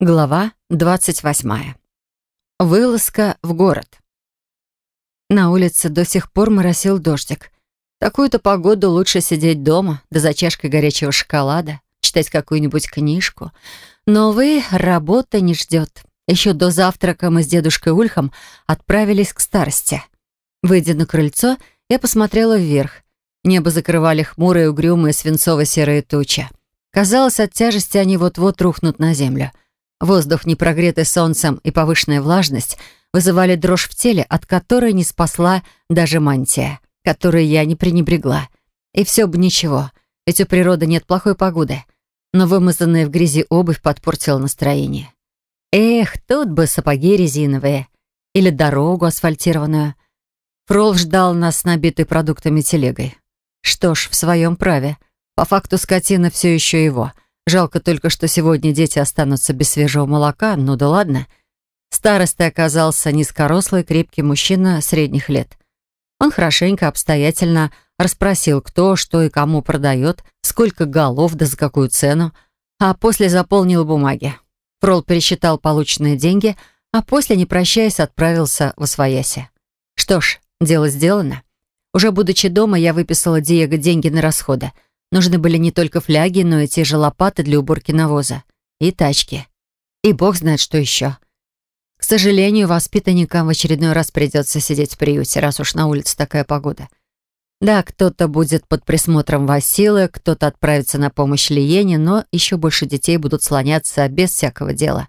Глава 28. Вылазка в город. На улице до сих пор моросил дождик. Такую-то погоду лучше сидеть дома, да за чашкой горячего шоколада, читать какую-нибудь книжку. Но, вы, работа не ждет. Еще до завтрака мы с дедушкой Ульхом отправились к старости. Выйдя на крыльцо, я посмотрела вверх. Небо закрывали хмурые, угрюмые, свинцово-серые тучи. Казалось, от тяжести они вот-вот рухнут на землю — Воздух, не прогретый солнцем и повышенная влажность, вызывали дрожь в теле, от которой не спасла даже мантия, которой я не пренебрегла. И все бы ничего, ведь у природы нет плохой погоды. Но вымазанная в грязи обувь подпортила настроение. Эх, тут бы сапоги резиновые. Или дорогу асфальтированную. Фрол ждал нас набитой продуктами телегой. Что ж, в своем праве. По факту скотина все еще его — Жалко только, что сегодня дети останутся без свежего молока, ну да ладно. Старостой оказался низкорослый, крепкий мужчина средних лет. Он хорошенько, обстоятельно расспросил, кто, что и кому продает, сколько голов да за какую цену, а после заполнил бумаги. Фрол пересчитал полученные деньги, а после, не прощаясь, отправился в Освояси. Что ж, дело сделано. Уже будучи дома, я выписала Диего деньги на расходы — Нужны были не только фляги, но и те же лопаты для уборки навоза. И тачки. И бог знает, что еще. К сожалению, воспитанникам в очередной раз придется сидеть в приюте, раз уж на улице такая погода. Да, кто-то будет под присмотром Василы, кто-то отправится на помощь Лиене, но еще больше детей будут слоняться без всякого дела.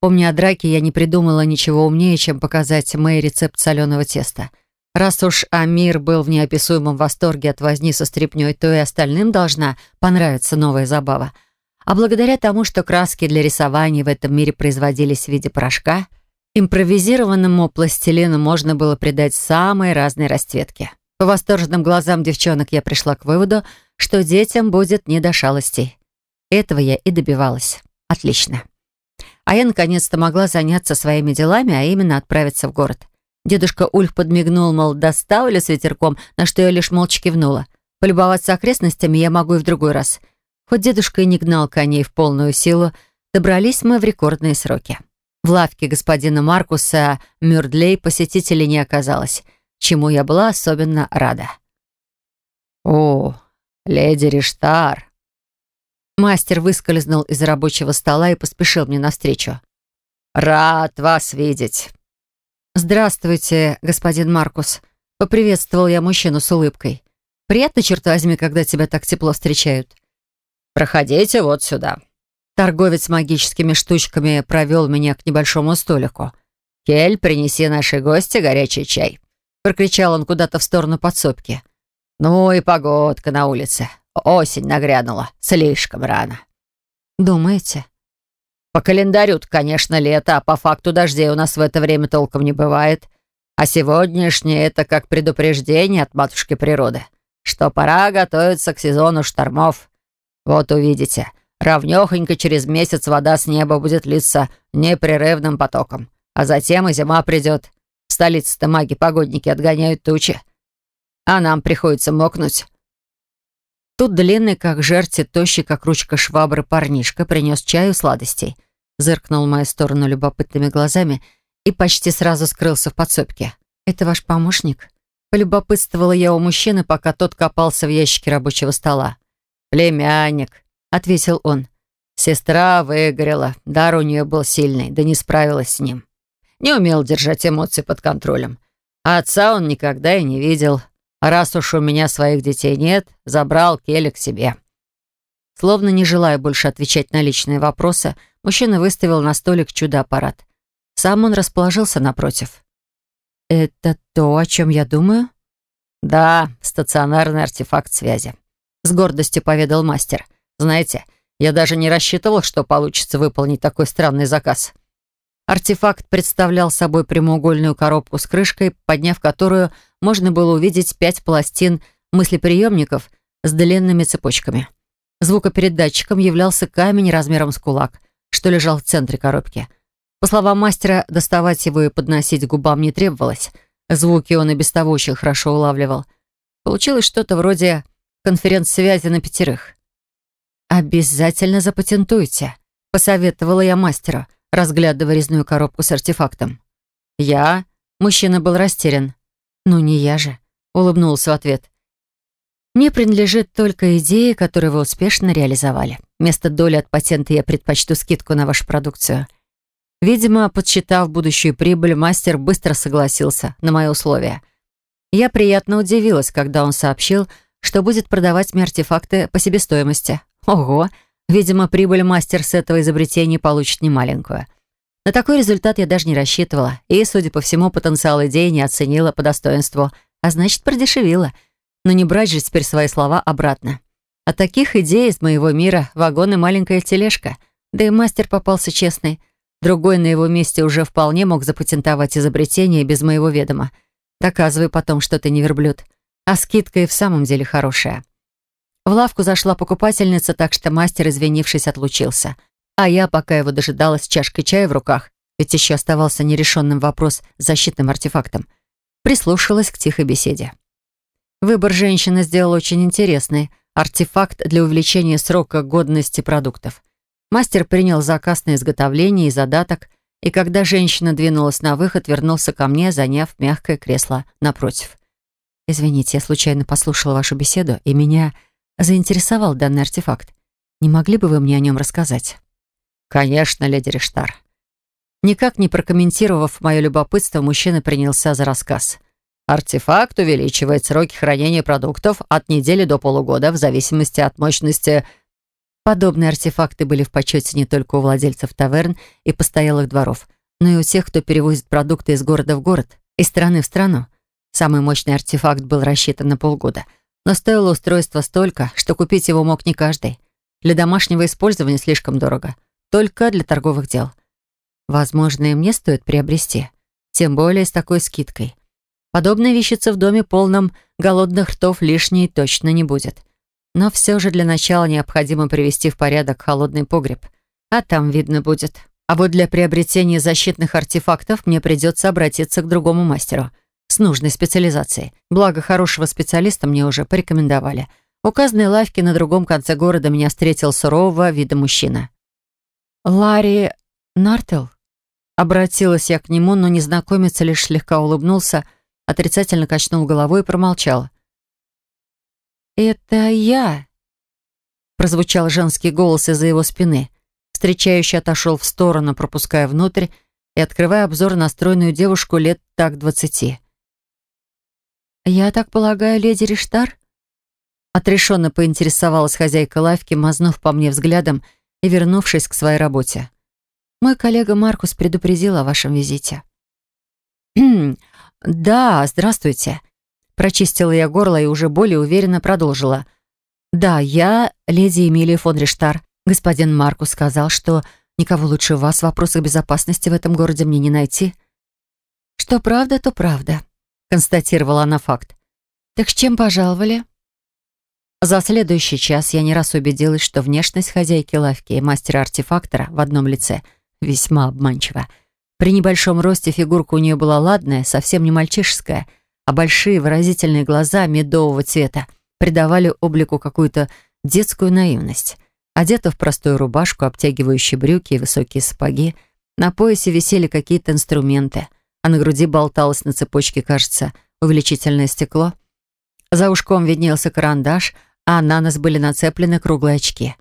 Помня о драке, я не придумала ничего умнее, чем показать Мэй рецепт соленого теста — Раз уж Амир был в неописуемом восторге от возни со стряпнёй, то и остальным должна понравиться новая забава. А благодаря тому, что краски для рисования в этом мире производились в виде порошка, импровизированному пластилину можно было придать самые разные расцветки. По восторженным глазам девчонок я пришла к выводу, что детям будет не до шалостей. Этого я и добивалась. Отлично. А я наконец-то могла заняться своими делами, а именно отправиться в город. Дедушка Ульх подмигнул, мол, доставили с ветерком, на что я лишь молча кивнула. Полюбоваться окрестностями я могу и в другой раз. Хоть дедушка и не гнал коней в полную силу, добрались мы в рекордные сроки. В лавке господина Маркуса Мюрдлей посетителей не оказалось, чему я была особенно рада. «О, леди Риштар!» Мастер выскользнул из рабочего стола и поспешил мне навстречу. «Рад вас видеть!» «Здравствуйте, господин Маркус», — поприветствовал я мужчину с улыбкой. «Приятно, черт возьми, когда тебя так тепло встречают». «Проходите вот сюда». Торговец магическими штучками провел меня к небольшому столику. «Кель, принеси нашей гости горячий чай», — прокричал он куда-то в сторону подсобки. «Ну и погодка на улице. Осень нагрянула. Слишком рано». «Думаете?» По календарю конечно, лето, а по факту дождей у нас в это время толком не бывает. А сегодняшнее — это как предупреждение от матушки природы, что пора готовиться к сезону штормов. Вот увидите, равнёхонько через месяц вода с неба будет литься непрерывным потоком. А затем и зима придет. В столице-то маги-погодники отгоняют тучи. А нам приходится мокнуть. Тут длинный, как жерти, тощий, как ручка швабры парнишка принес чаю сладостей, зыркнул в мою сторону любопытными глазами и почти сразу скрылся в подсобке. «Это ваш помощник?» Полюбопытствовала я у мужчины, пока тот копался в ящике рабочего стола. «Племянник», — ответил он. «Сестра выгорела, дар у нее был сильный, да не справилась с ним. Не умел держать эмоции под контролем. А отца он никогда и не видел. Раз уж у меня своих детей нет, забрал Келли к себе». Словно не желая больше отвечать на личные вопросы, мужчина выставил на столик чудо-аппарат. Сам он расположился напротив. «Это то, о чем я думаю?» «Да, стационарный артефакт связи», — с гордостью поведал мастер. «Знаете, я даже не рассчитывал, что получится выполнить такой странный заказ». Артефакт представлял собой прямоугольную коробку с крышкой, подняв которую можно было увидеть пять пластин мыслеприемников с длинными цепочками. Звукопередатчиком являлся камень размером с кулак, что лежал в центре коробки. По словам мастера, доставать его и подносить губам не требовалось. Звуки он и без того очень хорошо улавливал. Получилось что-то вроде конференц-связи на пятерых. «Обязательно запатентуйте», Посоветовала я мастеру, разглядывая резную коробку с артефактом. «Я?» Мужчина был растерян. «Ну, не я же», — улыбнулся в ответ. «Мне принадлежит только идея, которую вы успешно реализовали. Вместо доли от патента я предпочту скидку на вашу продукцию». Видимо, подсчитав будущую прибыль, мастер быстро согласился на мои условия. Я приятно удивилась, когда он сообщил, что будет продавать мне артефакты по себестоимости. Ого! Видимо, прибыль мастер с этого изобретения получит немаленькую. На такой результат я даже не рассчитывала, и, судя по всему, потенциал идеи не оценила по достоинству, а значит, продешевила. Но не брать же теперь свои слова обратно. От таких идей из моего мира вагон и маленькая тележка. Да и мастер попался честный — Другой на его месте уже вполне мог запатентовать изобретение без моего ведома. Доказывай потом, что ты не верблюд. А скидка и в самом деле хорошая. В лавку зашла покупательница, так что мастер, извинившись, отлучился. А я, пока его дожидалась, чашкой чая в руках, ведь еще оставался нерешенным вопрос с защитным артефактом, прислушалась к тихой беседе. Выбор женщины сделал очень интересный. Артефакт для увеличения срока годности продуктов. Мастер принял заказ на изготовление и задаток, и когда женщина двинулась на выход, вернулся ко мне, заняв мягкое кресло напротив. «Извините, я случайно послушала вашу беседу, и меня заинтересовал данный артефакт. Не могли бы вы мне о нем рассказать?» «Конечно, леди Риштар». Никак не прокомментировав мое любопытство, мужчина принялся за рассказ. «Артефакт увеличивает сроки хранения продуктов от недели до полугода в зависимости от мощности Подобные артефакты были в почете не только у владельцев таверн и постоялых дворов, но и у тех, кто перевозит продукты из города в город, из страны в страну. Самый мощный артефакт был рассчитан на полгода, но стоило устройство столько, что купить его мог не каждый. Для домашнего использования слишком дорого, только для торговых дел. Возможно, и мне стоит приобрести, тем более с такой скидкой. Подобная вещица в доме полном голодных ртов лишней точно не будет. Но все же для начала необходимо привести в порядок холодный погреб. А там видно будет. А вот для приобретения защитных артефактов мне придется обратиться к другому мастеру с нужной специализацией. Благо, хорошего специалиста мне уже порекомендовали. В указанной лавке на другом конце города меня встретил сурового вида мужчина. «Ларри Нартел?» Обратилась я к нему, но незнакомец лишь слегка улыбнулся, отрицательно качнул головой и промолчал. «Это я!» Прозвучал женский голос из-за его спины. Встречающий отошел в сторону, пропуская внутрь и открывая обзор на стройную девушку лет так двадцати. «Я так полагаю, леди Риштар?» Отрешенно поинтересовалась хозяйка лавки, мазнув по мне взглядом и вернувшись к своей работе. «Мой коллега Маркус предупредил о вашем визите». «Да, здравствуйте», Прочистила я горло и уже более уверенно продолжила. «Да, я леди Эмилия фон Риштар. Господин Маркус сказал, что никого лучше вас в вопросах безопасности в этом городе мне не найти». «Что правда, то правда», — констатировала она факт. «Так с чем пожаловали?» За следующий час я не раз убедилась, что внешность хозяйки лавки и мастера-артефактора в одном лице весьма обманчива. При небольшом росте фигурка у нее была ладная, совсем не мальчишеская — а большие выразительные глаза медового цвета придавали облику какую-то детскую наивность. Одета в простую рубашку, обтягивающие брюки и высокие сапоги, на поясе висели какие-то инструменты, а на груди болталось на цепочке, кажется, увеличительное стекло. За ушком виднелся карандаш, а на нос были нацеплены круглые очки.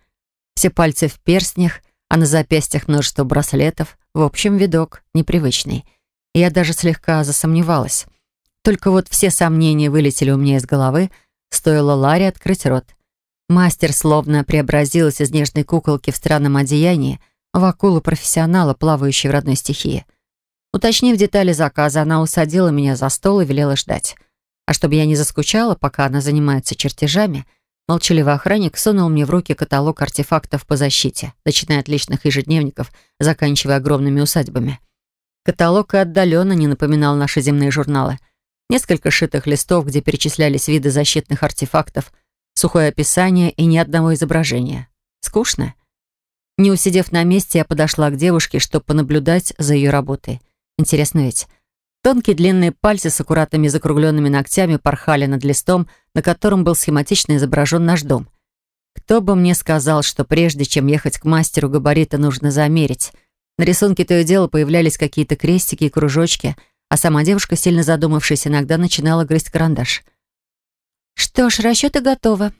Все пальцы в перстнях, а на запястьях множество браслетов. В общем, видок непривычный. Я даже слегка засомневалась — только вот все сомнения вылетели у меня из головы, стоило Ларе открыть рот. Мастер словно преобразилась из нежной куколки в странном одеянии в акулу-профессионала, плавающей в родной стихии. Уточнив детали заказа, она усадила меня за стол и велела ждать. А чтобы я не заскучала, пока она занимается чертежами, молчаливый охранник сунул мне в руки каталог артефактов по защите, начиная от личных ежедневников, заканчивая огромными усадьбами. Каталог и отдаленно не напоминал наши земные журналы — Несколько шитых листов, где перечислялись виды защитных артефактов, сухое описание и ни одного изображения. Скучно? Не усидев на месте, я подошла к девушке, чтобы понаблюдать за ее работой. Интересно ведь. Тонкие длинные пальцы с аккуратными закругленными ногтями порхали над листом, на котором был схематично изображен наш дом. Кто бы мне сказал, что прежде чем ехать к мастеру, габариты нужно замерить. На рисунке то и дело появлялись какие-то крестики и кружочки, а сама девушка, сильно задумавшись, иногда начинала грызть карандаш. «Что ж, расчеты готовы».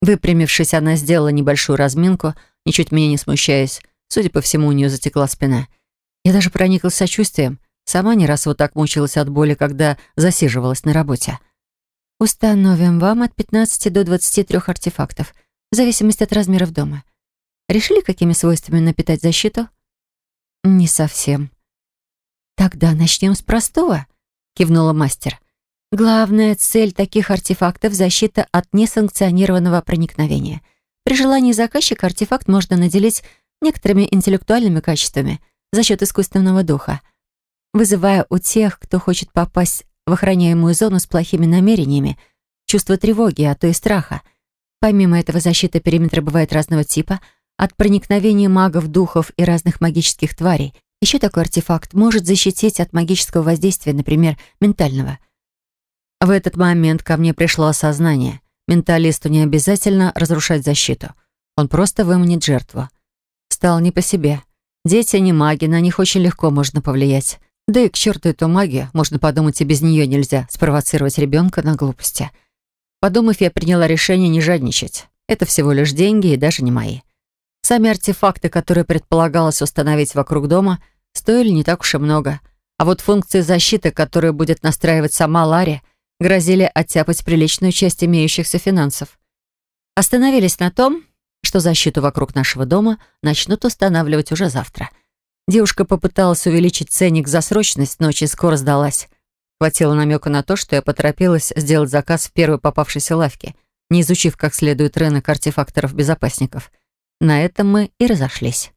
Выпрямившись, она сделала небольшую разминку, ничуть меня не смущаясь. Судя по всему, у нее затекла спина. Я даже прониклась сочувствием. Сама не раз вот так мучилась от боли, когда засиживалась на работе. Установим вам от 15 до 23 артефактов, в зависимости от размеров дома. Решили, какими свойствами напитать защиту? Не совсем. Тогда начнем с простого, кивнула мастер. Главная цель таких артефактов — защита от несанкционированного проникновения. При желании заказчика артефакт можно наделить некоторыми интеллектуальными качествами за счет искусственного духа — вызывая у тех, кто хочет попасть в охраняемую зону с плохими намерениями, чувство тревоги, а то и страха. Помимо этого, защита периметра бывает разного типа, от проникновения магов, духов и разных магических тварей. Еще такой артефакт может защитить от магического воздействия, например, ментального. В этот момент ко мне пришло осознание. Менталисту не обязательно разрушать защиту. Он просто выманит жертву. Стал не по себе. Дети не маги, на них очень легко можно повлиять. Да и к черту эту магию, можно подумать, и без нее нельзя спровоцировать ребенка на глупости. Подумав, я приняла решение не жадничать. Это всего лишь деньги и даже не мои. Сами артефакты, которые предполагалось установить вокруг дома, стоили не так уж и много. А вот функции защиты, которые будет настраивать сама Ларри, грозили оттяпать приличную часть имеющихся финансов. Остановились на том, что защиту вокруг нашего дома начнут устанавливать уже завтра — Девушка попыталась увеличить ценник за срочность, но очень скоро сдалась. Хватило намека на то, что я поторопилась сделать заказ в первой попавшейся лавке, не изучив как следует рынок артефакторов-безопасников. На этом мы и разошлись.